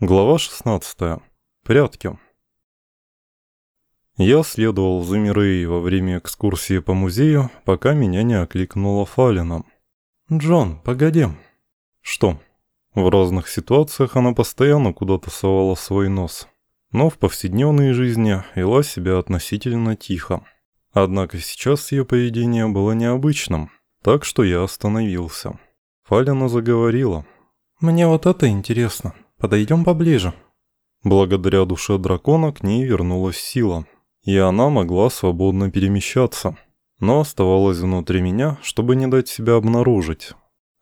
Глава 16. Прятки. Я следовал за Мирей во время экскурсии по музею, пока меня не окликнула Фалина. «Джон, погоди». «Что?» В разных ситуациях она постоянно куда-то совала свой нос, но в повседневной жизни вела себя относительно тихо. Однако сейчас ее поведение было необычным, так что я остановился. Фалина заговорила. «Мне вот это интересно». Подойдем поближе». Благодаря душе дракона к ней вернулась сила, и она могла свободно перемещаться, но оставалась внутри меня, чтобы не дать себя обнаружить.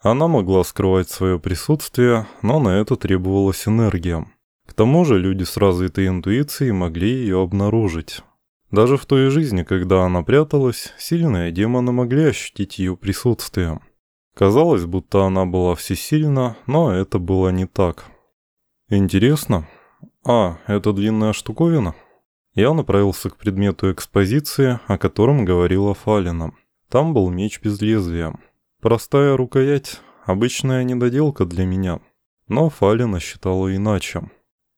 Она могла скрывать свое присутствие, но на это требовалась энергия. К тому же люди с развитой интуицией могли ее обнаружить. Даже в той жизни, когда она пряталась, сильные демоны могли ощутить ее присутствие. Казалось, будто она была всесильна, но это было не так. Интересно. А, это длинная штуковина? Я направился к предмету экспозиции, о котором говорила Фалина. Там был меч без лезвия. Простая рукоять, обычная недоделка для меня. Но Фалина считала иначе.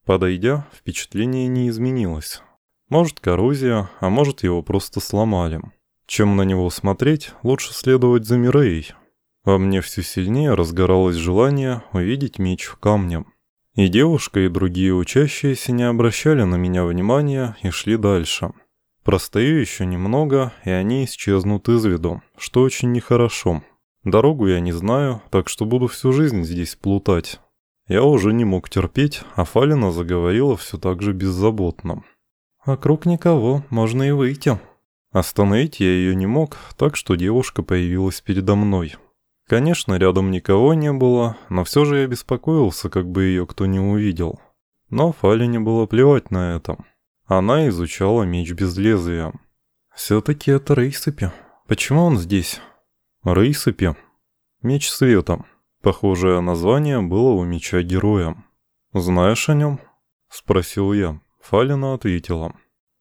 Подойдя, впечатление не изменилось. Может коррозия, а может его просто сломали. Чем на него смотреть, лучше следовать за Мирей. Во мне все сильнее разгоралось желание увидеть меч в камне. И девушка, и другие учащиеся не обращали на меня внимания и шли дальше. Простою еще немного, и они исчезнут из виду, что очень нехорошо. Дорогу я не знаю, так что буду всю жизнь здесь плутать. Я уже не мог терпеть, а Фалина заговорила все так же беззаботно. «Вокруг никого, можно и выйти». Остановить я ее не мог, так что девушка появилась передо мной. Конечно, рядом никого не было, но все же я беспокоился, как бы ее кто не увидел. Но Фалине было плевать на это. Она изучала меч без лезвия. Все-таки это Рейсыпи. Почему он здесь? Рейсыпи. Меч света. Похожее название было у меча героя. «Знаешь о нем?» – спросил я. Фалина ответила.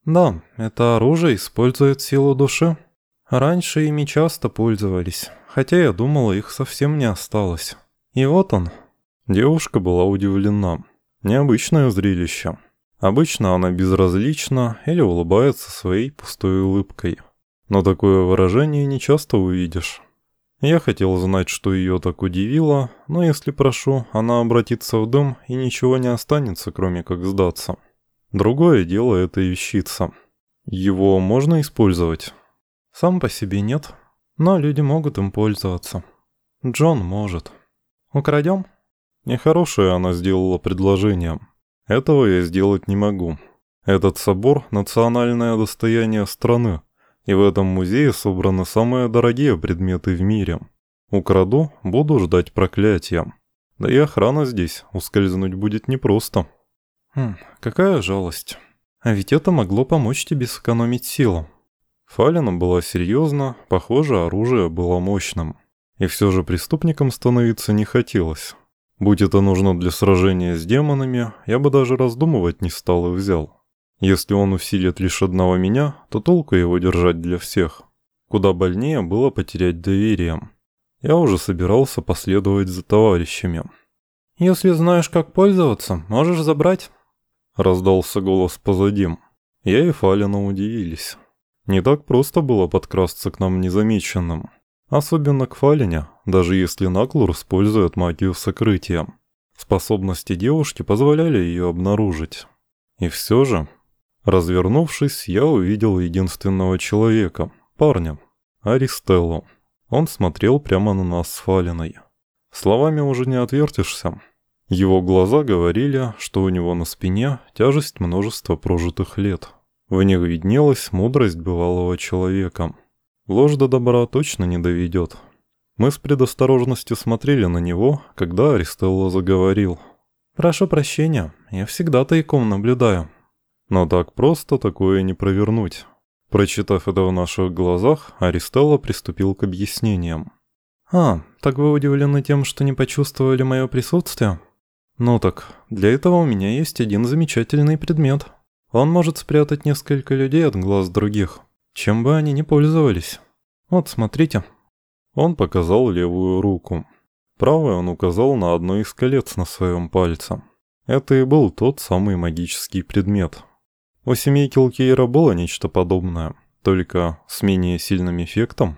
«Да, это оружие использует силу души. Раньше ими часто пользовались, хотя я думала, их совсем не осталось. И вот он. Девушка была удивлена. Необычное зрелище. Обычно она безразлична или улыбается своей пустой улыбкой. Но такое выражение не часто увидишь. Я хотел знать, что ее так удивило, но если прошу, она обратится в дом и ничего не останется, кроме как сдаться. Другое дело это вещица. Его можно использовать? Сам по себе нет, но люди могут им пользоваться. Джон может. Украдем? Нехорошее она сделала предложение. Этого я сделать не могу. Этот собор – национальное достояние страны, и в этом музее собраны самые дорогие предметы в мире. Украду – буду ждать проклятия. Да и охрана здесь, ускользнуть будет непросто. Хм, какая жалость. А ведь это могло помочь тебе сэкономить силу. Фалина была серьезна, похоже, оружие было мощным. И все же преступником становиться не хотелось. Будь это нужно для сражения с демонами, я бы даже раздумывать не стал и взял. Если он усилит лишь одного меня, то толку его держать для всех. Куда больнее было потерять доверие. Я уже собирался последовать за товарищами. «Если знаешь, как пользоваться, можешь забрать», — раздался голос позади. Я и Фалина удивились. Не так просто было подкрасться к нам незамеченным. Особенно к Фалине, даже если Наклур использует магию сокрытия. Способности девушки позволяли ее обнаружить. И все же, развернувшись, я увидел единственного человека, парня, Аристеллу. Он смотрел прямо на нас с Фалиной. Словами уже не отвертишься. Его глаза говорили, что у него на спине тяжесть множества прожитых лет. В них виднелась мудрость бывалого человека. Ложь до добра точно не доведет. Мы с предосторожностью смотрели на него, когда Аристелло заговорил. «Прошу прощения, я всегда тайком наблюдаю». Но так просто такое не провернуть. Прочитав это в наших глазах, Аристелло приступил к объяснениям. «А, так вы удивлены тем, что не почувствовали мое присутствие? Ну так, для этого у меня есть один замечательный предмет». Он может спрятать несколько людей от глаз других, чем бы они ни пользовались. Вот, смотрите. Он показал левую руку. Правой он указал на одно из колец на своем пальце. Это и был тот самый магический предмет. У семейки Лкейра было нечто подобное, только с менее сильным эффектом.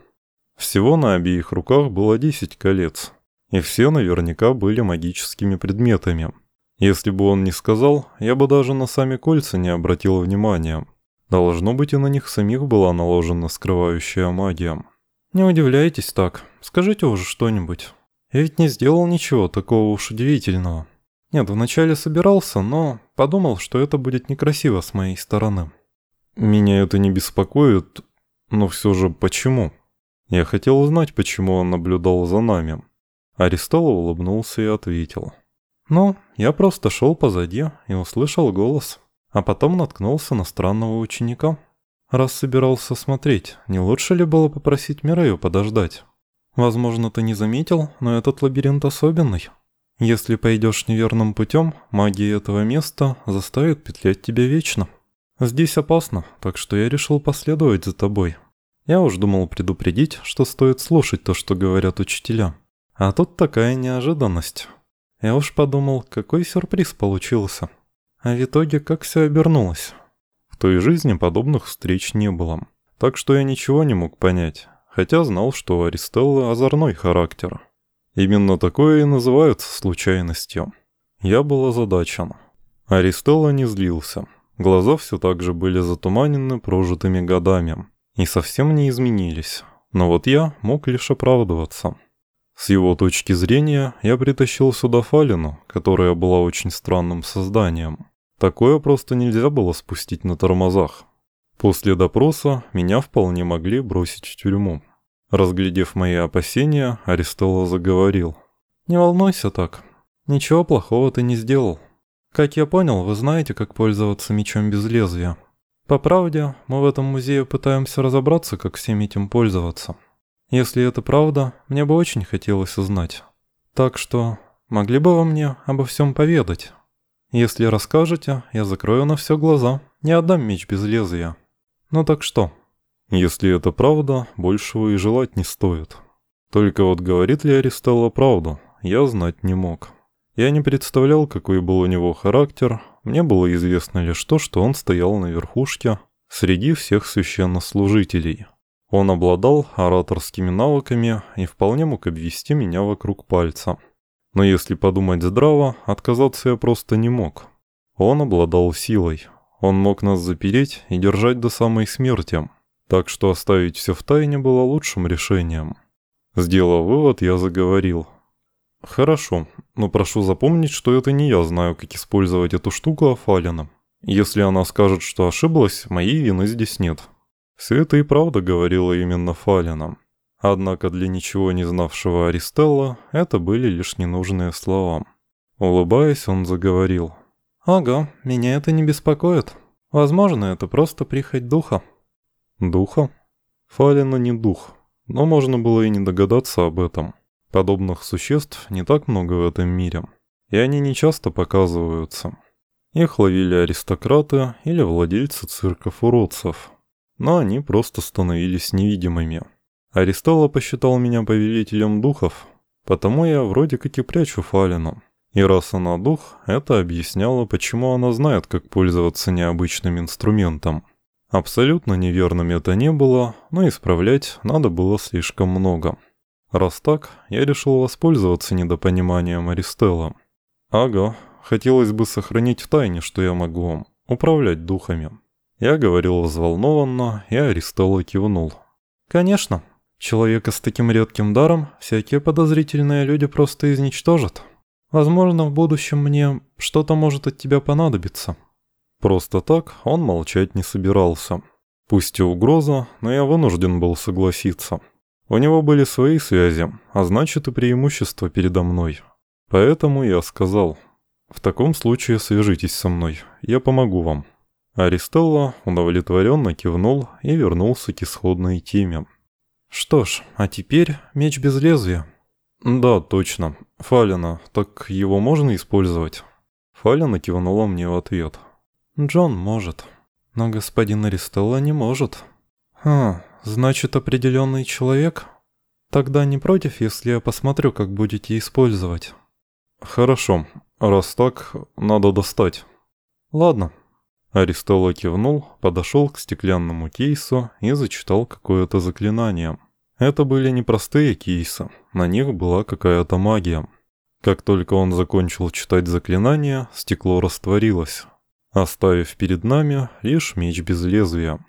Всего на обеих руках было 10 колец, и все наверняка были магическими предметами. Если бы он не сказал, я бы даже на сами кольца не обратил внимания. Должно быть, и на них самих была наложена скрывающая магия. «Не удивляйтесь так. Скажите уже что-нибудь. Я ведь не сделал ничего такого уж удивительного». Нет, вначале собирался, но подумал, что это будет некрасиво с моей стороны. Меня это не беспокоит, но все же почему? Я хотел узнать, почему он наблюдал за нами. Аристолла улыбнулся и ответил. Ну, я просто шел позади и услышал голос, а потом наткнулся на странного ученика. Раз собирался смотреть, не лучше ли было попросить Мирею подождать? Возможно, ты не заметил, но этот лабиринт особенный. Если пойдешь неверным путем, магия этого места заставит петлять тебя вечно. Здесь опасно, так что я решил последовать за тобой. Я уж думал предупредить, что стоит слушать то, что говорят учителя. А тут такая неожиданность. Я уж подумал, какой сюрприз получился. А в итоге как все обернулось. В той жизни подобных встреч не было. Так что я ничего не мог понять, хотя знал, что у Аристеллы озорной характер. Именно такое и называется случайностью. Я был озадачен. Аристелла не злился. Глаза все так же были затуманены прожитыми годами и совсем не изменились. Но вот я мог лишь оправдываться. С его точки зрения, я притащил сюда Фалину, которая была очень странным созданием. Такое просто нельзя было спустить на тормозах. После допроса меня вполне могли бросить в тюрьму. Разглядев мои опасения, Аристелла заговорил. «Не волнуйся так. Ничего плохого ты не сделал. Как я понял, вы знаете, как пользоваться мечом без лезвия. По правде, мы в этом музее пытаемся разобраться, как всем этим пользоваться. Если это правда, мне бы очень хотелось узнать. Так что, могли бы вы мне обо всем поведать? Если расскажете, я закрою на все глаза, не отдам меч без лезвия. Ну так что?» Если это правда, большего и желать не стоит. Только вот говорит ли Аристелла правду, я знать не мог. Я не представлял, какой был у него характер, мне было известно лишь то, что он стоял на верхушке среди всех священнослужителей. Он обладал ораторскими навыками и вполне мог обвести меня вокруг пальца. Но если подумать здраво, отказаться я просто не мог. Он обладал силой. Он мог нас запереть и держать до самой смерти. Так что оставить все в тайне было лучшим решением. Сделав вывод, я заговорил. «Хорошо, но прошу запомнить, что это не я знаю, как использовать эту штуку Афалина. Если она скажет, что ошиблась, моей вины здесь нет». Все это и правда говорила именно Фалина. Однако для ничего не знавшего Аристелла это были лишь ненужные слова. Улыбаясь, он заговорил. «Ага, меня это не беспокоит. Возможно, это просто прихоть духа». Духа? Фалина не дух, но можно было и не догадаться об этом. Подобных существ не так много в этом мире, и они не часто показываются. Их ловили аристократы или владельцы цирков уродцев, но они просто становились невидимыми. Аристола посчитал меня повелителем духов, потому я вроде как и прячу Фалину. И раз она дух, это объясняло, почему она знает, как пользоваться необычным инструментом. Абсолютно неверным это не было, но исправлять надо было слишком много. Раз так, я решил воспользоваться недопониманием Аристелла. Ага, хотелось бы сохранить в тайне, что я могу управлять духами. Я говорил взволнованно, и Аристелла кивнул. Конечно, человека с таким редким даром всякие подозрительные люди просто изничтожат. Возможно, в будущем мне что-то может от тебя понадобиться. Просто так он молчать не собирался. Пусть и угроза, но я вынужден был согласиться. У него были свои связи, а значит и преимущество передо мной. Поэтому я сказал, в таком случае свяжитесь со мной, я помогу вам. Аристелла удовлетворенно кивнул и вернулся к исходной теме. «Что ж, а теперь меч без лезвия». «Да, точно. Фалина, так его можно использовать?» Фалина кивнула мне в ответ. Джон может, но господин Аристелла не может. А, значит определенный человек? Тогда не против, если я посмотрю, как будете использовать. Хорошо. Раз так, надо достать. Ладно. Аристола кивнул, подошел к стеклянному кейсу и зачитал какое-то заклинание. Это были не простые кейсы, на них была какая-то магия. Как только он закончил читать заклинание, стекло растворилось, оставив перед нами лишь меч без лезвия.